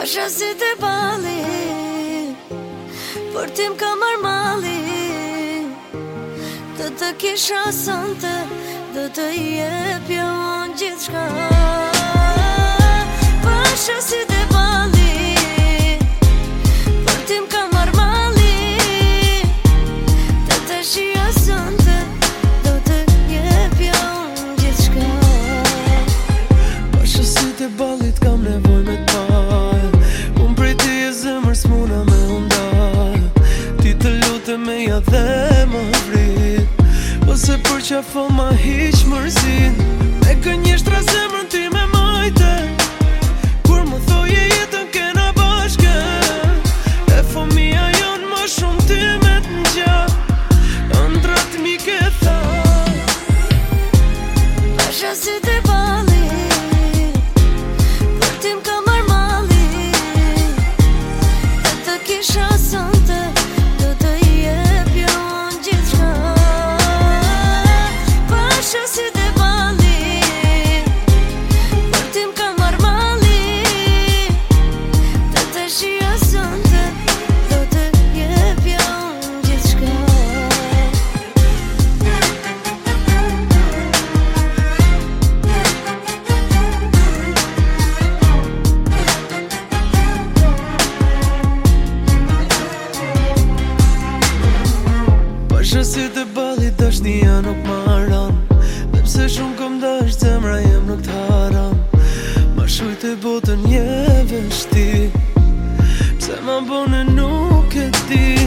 Pasha si të bali Por tim ka marmali Të të kisha sante Dhe të jepja jo on gjithë shka Pasha si që fëll ma hiq mërzin Me kë një shtrasem Shë si të balit dash një janë nuk maran Dhe pse shumë këm dash zemra jem nuk të haran Ma shuj të botën jeve shti Pse ma bone nuk e ti